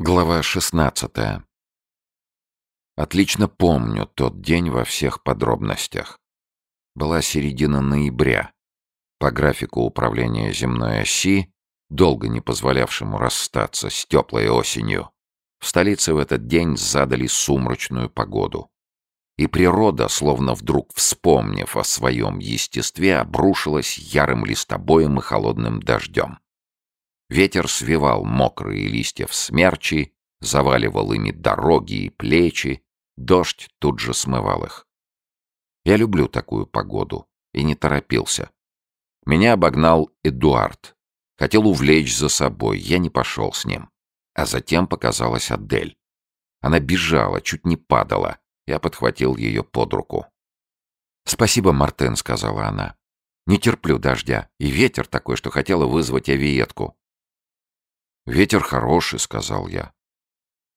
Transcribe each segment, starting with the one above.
Глава 16. Отлично помню тот день во всех подробностях. Была середина ноября. По графику управления земной оси, долго не позволявшему расстаться с теплой осенью, в столице в этот день задали сумрачную погоду. И природа, словно вдруг вспомнив о своем естестве, обрушилась ярым листобоем и холодным дождем. Ветер свивал мокрые листья в смерчи, заваливал ими дороги и плечи, дождь тут же смывал их. Я люблю такую погоду и не торопился. Меня обогнал Эдуард. Хотел увлечь за собой, я не пошел с ним. А затем показалась Адель. Она бежала, чуть не падала. Я подхватил ее под руку. «Спасибо, Мартен», — сказала она. «Не терплю дождя, и ветер такой, что хотела вызвать авиетку. «Ветер хороший», — сказал я.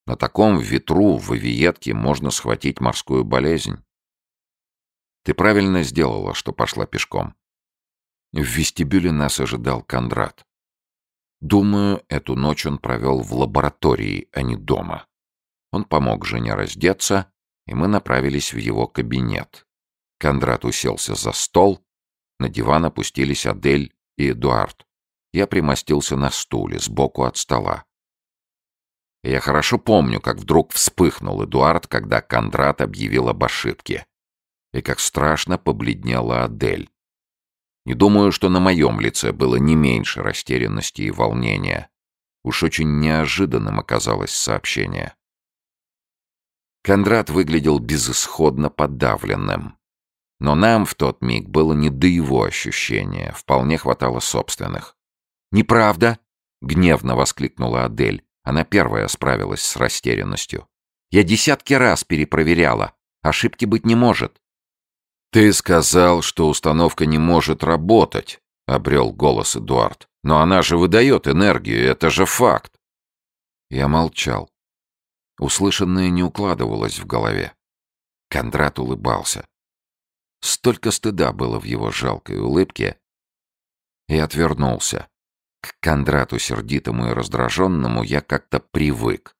«На таком ветру в авиетке можно схватить морскую болезнь». «Ты правильно сделала, что пошла пешком». В вестибюле нас ожидал Кондрат. Думаю, эту ночь он провел в лаборатории, а не дома. Он помог жене раздеться, и мы направились в его кабинет. Кондрат уселся за стол, на диван опустились Адель и Эдуард. Я примостился на стуле, сбоку от стола. Я хорошо помню, как вдруг вспыхнул Эдуард, когда Кондрат объявил об ошибке. И как страшно побледнела Адель. Не думаю, что на моем лице было не меньше растерянности и волнения. Уж очень неожиданным оказалось сообщение. Кондрат выглядел безысходно подавленным. Но нам в тот миг было не до его ощущения, вполне хватало собственных. «Неправда!» — гневно воскликнула Адель. Она первая справилась с растерянностью. «Я десятки раз перепроверяла. Ошибки быть не может». «Ты сказал, что установка не может работать», — обрел голос Эдуард. «Но она же выдает энергию, это же факт». Я молчал. Услышанное не укладывалось в голове. Кондрат улыбался. Столько стыда было в его жалкой улыбке. И отвернулся. К Кондрату сердитому и раздраженному я как-то привык.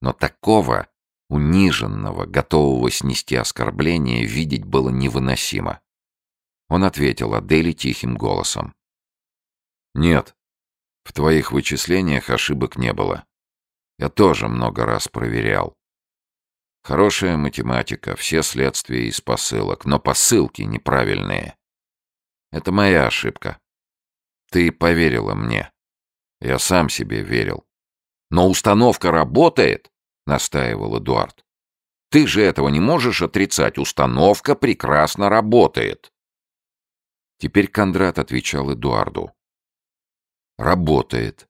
Но такого, униженного, готового снести оскорбление, видеть было невыносимо. Он ответил Адели тихим голосом. «Нет, в твоих вычислениях ошибок не было. Я тоже много раз проверял. Хорошая математика, все следствия из посылок, но посылки неправильные. Это моя ошибка. Ты поверила мне. Я сам себе верил. Но установка работает, настаивал Эдуард. Ты же этого не можешь отрицать. Установка прекрасно работает. Теперь Кондрат отвечал Эдуарду. Работает,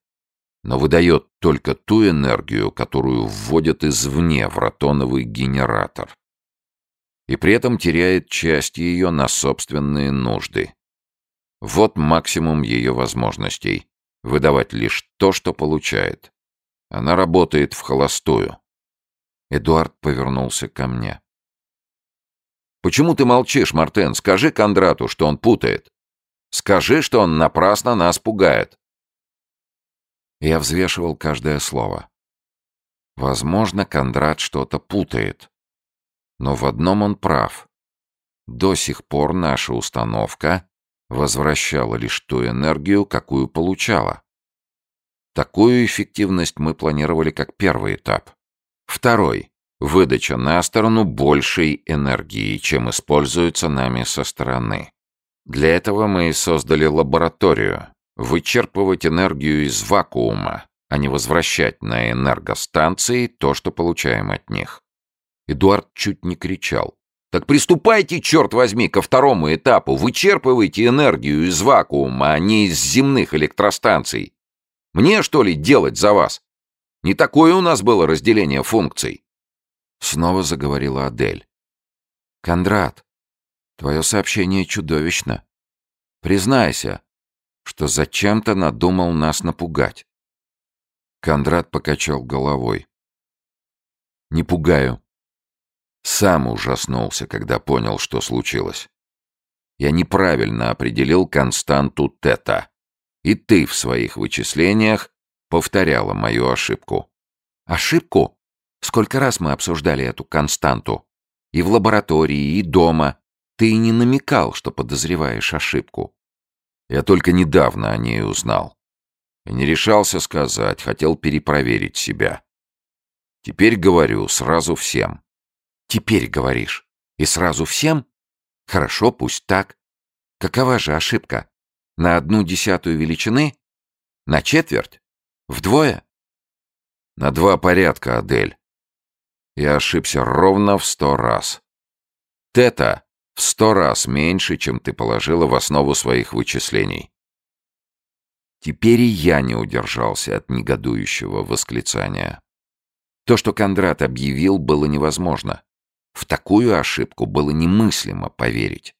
но выдает только ту энергию, которую вводят извне в ротоновый генератор. И при этом теряет часть ее на собственные нужды. Вот максимум ее возможностей. Выдавать лишь то, что получает. Она работает в холостую. Эдуард повернулся ко мне. «Почему ты молчишь, Мартен? Скажи Кондрату, что он путает. Скажи, что он напрасно нас пугает». Я взвешивал каждое слово. Возможно, Кондрат что-то путает. Но в одном он прав. До сих пор наша установка возвращала лишь ту энергию, какую получала. Такую эффективность мы планировали как первый этап. Второй — выдача на сторону большей энергии, чем используется нами со стороны. Для этого мы и создали лабораторию. Вычерпывать энергию из вакуума, а не возвращать на энергостанции то, что получаем от них. Эдуард чуть не кричал. Так приступайте, черт возьми, ко второму этапу. Вычерпывайте энергию из вакуума, а не из земных электростанций. Мне, что ли, делать за вас? Не такое у нас было разделение функций. Снова заговорила Адель. Кондрат, твое сообщение чудовищно. Признайся, что зачем-то надумал нас напугать. Кондрат покачал головой. Не пугаю. Сам ужаснулся, когда понял, что случилось. Я неправильно определил константу тета. И ты в своих вычислениях повторяла мою ошибку. Ошибку? Сколько раз мы обсуждали эту константу? И в лаборатории, и дома. Ты и не намекал, что подозреваешь ошибку. Я только недавно о ней узнал. И не решался сказать, хотел перепроверить себя. Теперь говорю сразу всем. Теперь говоришь. И сразу всем? Хорошо, пусть так. Какова же ошибка? На одну десятую величины? На четверть? Вдвое? На два порядка, Адель. Я ошибся ровно в сто раз. Тета в сто раз меньше, чем ты положила в основу своих вычислений. Теперь и я не удержался от негодующего восклицания. То, что Кондрат объявил, было невозможно. В такую ошибку было немыслимо поверить.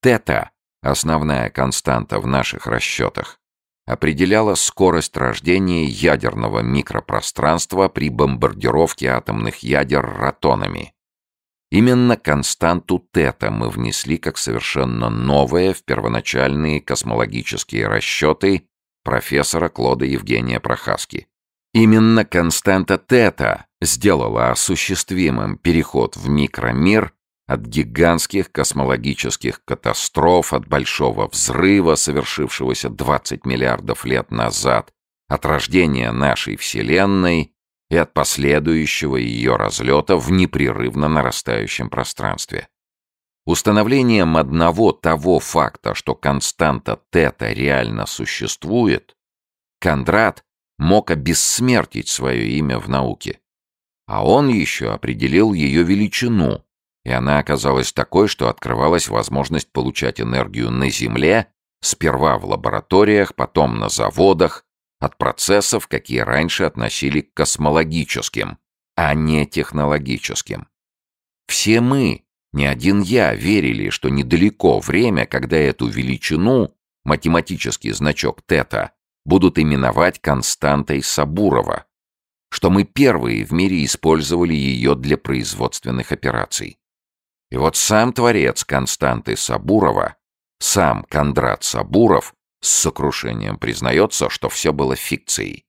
Тета, основная константа в наших расчетах, определяла скорость рождения ядерного микропространства при бомбардировке атомных ядер ротонами. Именно константу тета мы внесли как совершенно новое в первоначальные космологические расчеты профессора Клода Евгения Прохаски. Именно константа тета сделала осуществимым переход в микромир от гигантских космологических катастроф, от большого взрыва, совершившегося 20 миллиардов лет назад, от рождения нашей Вселенной и от последующего ее разлета в непрерывно нарастающем пространстве. Установлением одного того факта, что константа тета реально существует, Кондрат мог обессмертить свое имя в науке. А он еще определил ее величину, и она оказалась такой, что открывалась возможность получать энергию на Земле, сперва в лабораториях, потом на заводах, от процессов, какие раньше относили к космологическим, а не технологическим. Все мы, не один я, верили, что недалеко время, когда эту величину, математический значок тета, будут именовать константой Сабурова, что мы первые в мире использовали ее для производственных операций. И вот сам творец константы Сабурова, сам Кондрат Сабуров, с сокрушением признается, что все было фикцией.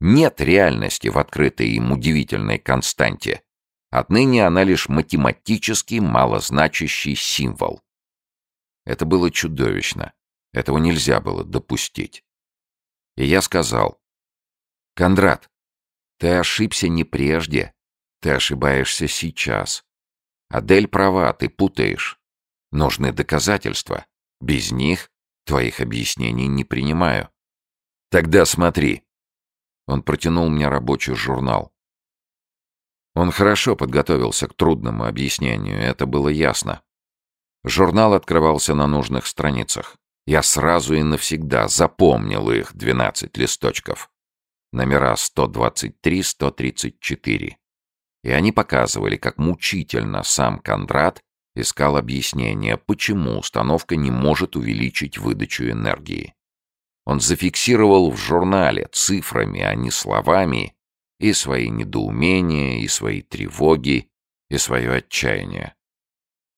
Нет реальности в открытой им удивительной константе. Отныне она лишь математически малозначащий символ. Это было чудовищно. Этого нельзя было допустить. И я сказал, «Кондрат, ты ошибся не прежде, ты ошибаешься сейчас. Адель права, ты путаешь. Нужны доказательства. Без них Твоих объяснений не принимаю. Тогда смотри. Он протянул мне рабочий журнал. Он хорошо подготовился к трудному объяснению, это было ясно. Журнал открывался на нужных страницах. Я сразу и навсегда запомнил их 12 листочков. Номера 123-134. И они показывали, как мучительно сам Кондрат Искал объяснение, почему установка не может увеличить выдачу энергии. Он зафиксировал в журнале цифрами, а не словами, и свои недоумения, и свои тревоги, и свое отчаяние.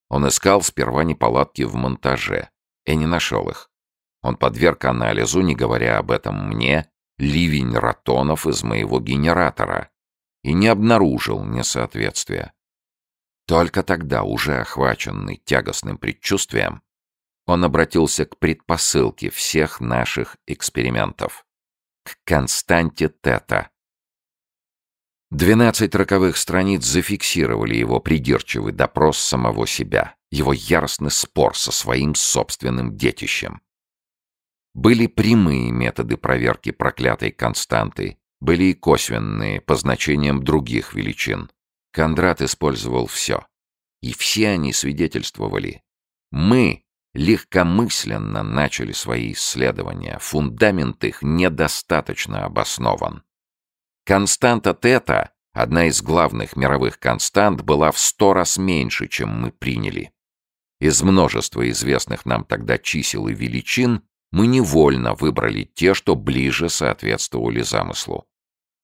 Он искал сперва неполадки в монтаже, и не нашел их. Он подверг анализу, не говоря об этом мне, ливень ротонов из моего генератора и не обнаружил несоответствия. Только тогда, уже охваченный тягостным предчувствием, он обратился к предпосылке всех наших экспериментов, к константе тета. Двенадцать роковых страниц зафиксировали его придирчивый допрос самого себя, его яростный спор со своим собственным детищем. Были прямые методы проверки проклятой константы, были и косвенные по значениям других величин. Кондрат использовал все. И все они свидетельствовали. Мы легкомысленно начали свои исследования, фундамент их недостаточно обоснован. Константа тета, одна из главных мировых констант, была в сто раз меньше, чем мы приняли. Из множества известных нам тогда чисел и величин мы невольно выбрали те, что ближе соответствовали замыслу.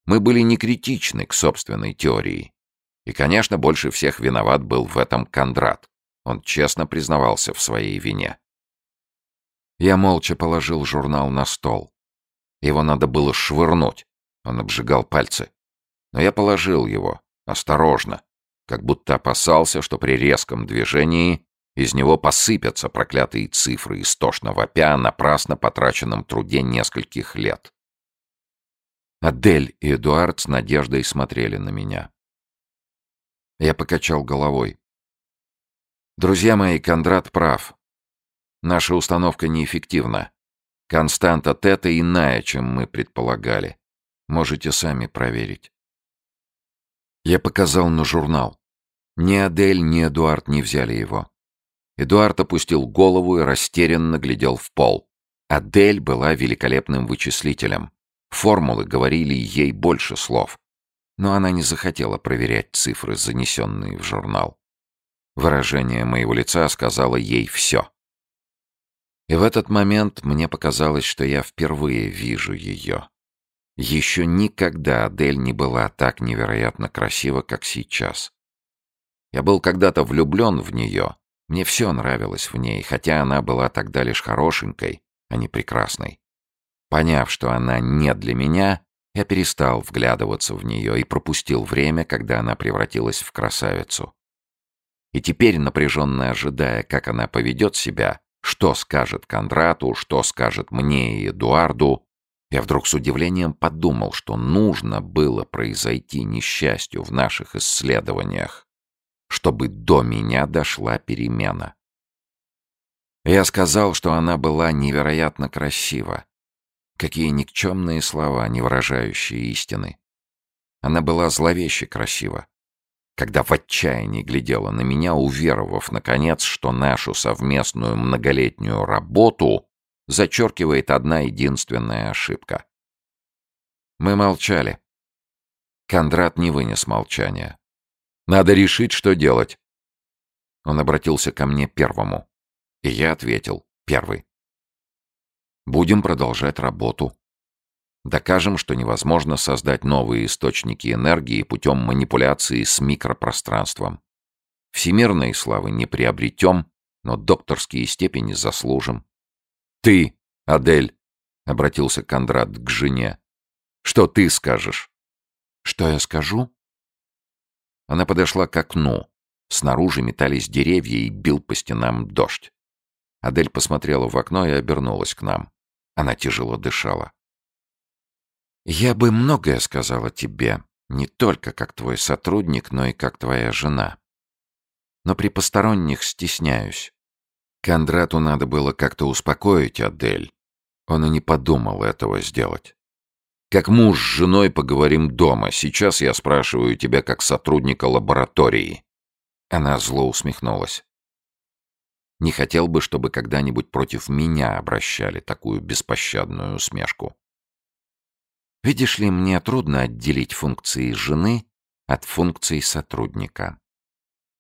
Мы были некритичны к собственной теории. И, конечно, больше всех виноват был в этом Кондрат. Он честно признавался в своей вине. Я молча положил журнал на стол. Его надо было швырнуть. Он обжигал пальцы. Но я положил его, осторожно, как будто опасался, что при резком движении из него посыпятся проклятые цифры, истошно вопя о напрасно потраченном труде нескольких лет. Адель и Эдуард с надеждой смотрели на меня. Я покачал головой. Друзья мои, Кондрат прав. Наша установка неэффективна. Константа тета иная, чем мы предполагали. Можете сами проверить. Я показал на журнал. Ни Адель, ни Эдуард не взяли его. Эдуард опустил голову и растерянно глядел в пол. Адель была великолепным вычислителем. Формулы говорили ей больше слов. Но она не захотела проверять цифры, занесенные в журнал. Выражение моего лица сказала ей все. И в этот момент мне показалось, что я впервые вижу ее. Еще никогда Адель не была так невероятно красива, как сейчас. Я был когда-то влюблен в нее. Мне все нравилось в ней, хотя она была тогда лишь хорошенькой, а не прекрасной. Поняв, что она не для меня, я перестал вглядываться в нее и пропустил время, когда она превратилась в красавицу. И теперь, напряженно ожидая, как она поведет себя, что скажет Кондрату, что скажет мне и Эдуарду, я вдруг с удивлением подумал, что нужно было произойти несчастью в наших исследованиях, чтобы до меня дошла перемена. Я сказал, что она была невероятно красива. Какие никчемные слова, не выражающие истины. Она была зловеще красива. Когда в отчаянии глядела на меня, уверовав, наконец, что нашу совместную многолетнюю работу зачеркивает одна единственная ошибка. Мы молчали. Кондрат не вынес молчания. «Надо решить, что делать». Он обратился ко мне первому. И я ответил первый. «Будем продолжать работу. Докажем, что невозможно создать новые источники энергии путем манипуляции с микропространством. Всемирной славы не приобретем, но докторские степени заслужим. «Ты, Адель», — обратился Кондрат к жене, — «что ты скажешь?» «Что я скажу?» Она подошла к окну. Снаружи метались деревья и бил по стенам дождь. Адель посмотрела в окно и обернулась к нам. Она тяжело дышала. «Я бы многое сказала тебе, не только как твой сотрудник, но и как твоя жена. Но при посторонних стесняюсь. Кондрату надо было как-то успокоить Адель. Он и не подумал этого сделать. Как муж с женой поговорим дома. Сейчас я спрашиваю тебя как сотрудника лаборатории. Она зло усмехнулась. Не хотел бы, чтобы когда-нибудь против меня обращали такую беспощадную усмешку. Видишь ли, мне трудно отделить функции жены от функций сотрудника.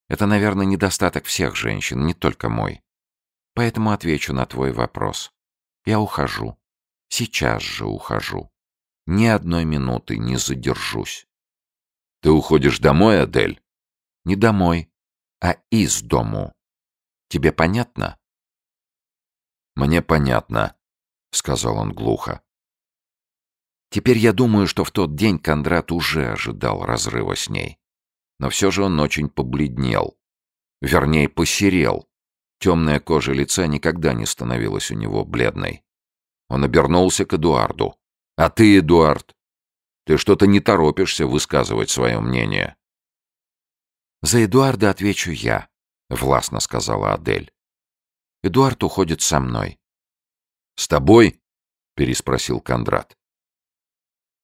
Это, наверное, недостаток всех женщин, не только мой. Поэтому отвечу на твой вопрос. Я ухожу. Сейчас же ухожу. Ни одной минуты не задержусь. Ты уходишь домой, Адель? Не домой, а из дому. Тебе понятно? Мне понятно, сказал он глухо. Теперь я думаю, что в тот день Кондрат уже ожидал разрыва с ней. Но все же он очень побледнел. Вернее, посерел, Темная кожа лица никогда не становилась у него бледной. Он обернулся к Эдуарду. «А ты, Эдуард, ты что-то не торопишься высказывать свое мнение». «За Эдуарда отвечу я», — властно сказала Адель. «Эдуард уходит со мной». «С тобой?» — переспросил Кондрат.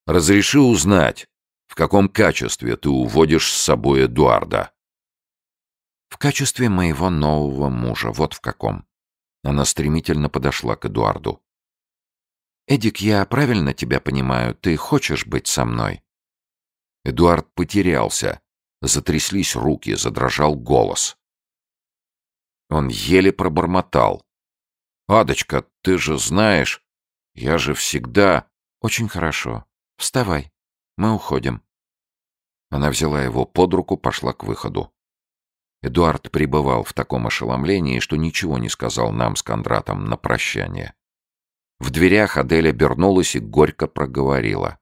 «Разреши узнать, в каком качестве ты уводишь с собой Эдуарда?» В качестве моего нового мужа, вот в каком. Она стремительно подошла к Эдуарду. «Эдик, я правильно тебя понимаю? Ты хочешь быть со мной?» Эдуард потерялся. Затряслись руки, задрожал голос. Он еле пробормотал. «Адочка, ты же знаешь, я же всегда...» «Очень хорошо. Вставай. Мы уходим». Она взяла его под руку, пошла к выходу. Эдуард пребывал в таком ошеломлении, что ничего не сказал нам с Кондратом на прощание. В дверях Адель обернулась и горько проговорила.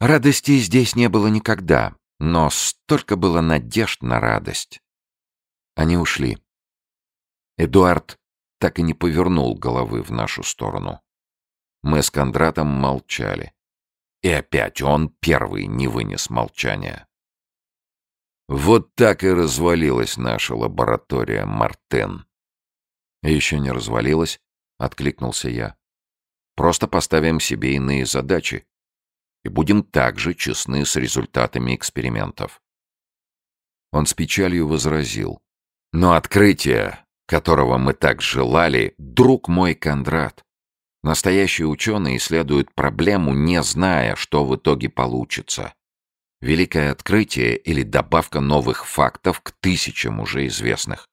Радости здесь не было никогда, но столько было надежд на радость. Они ушли. Эдуард так и не повернул головы в нашу сторону. Мы с Кондратом молчали. И опять он первый не вынес молчания. Вот так и развалилась наша лаборатория, Мартен. Еще не развалилась, откликнулся я. Просто поставим себе иные задачи и будем также честны с результатами экспериментов. Он с печалью возразил. Но открытие, которого мы так желали, друг мой Кондрат, Настоящие ученые исследуют проблему, не зная, что в итоге получится. Великое открытие или добавка новых фактов к тысячам уже известных.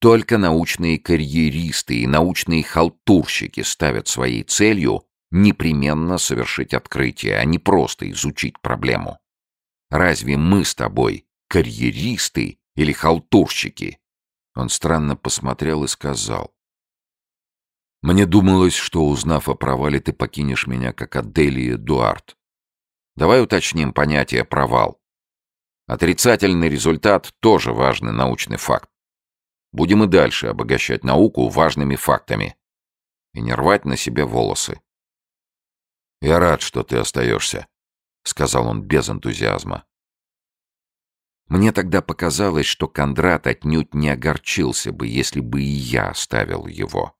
Только научные карьеристы и научные халтурщики ставят своей целью непременно совершить открытие, а не просто изучить проблему. Разве мы с тобой карьеристы или халтурщики? Он странно посмотрел и сказал. Мне думалось, что, узнав о провале, ты покинешь меня, как Аделия Дуарт. Давай уточним понятие «провал». Отрицательный результат — тоже важный научный факт. Будем и дальше обогащать науку важными фактами. И не рвать на себе волосы. «Я рад, что ты остаешься», — сказал он без энтузиазма. Мне тогда показалось, что Кондрат отнюдь не огорчился бы, если бы и я оставил его.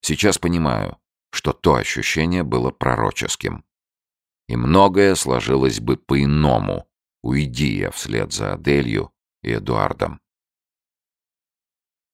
Сейчас понимаю, что то ощущение было пророческим. И многое сложилось бы по-иному, уйди я вслед за Аделью и Эдуардом.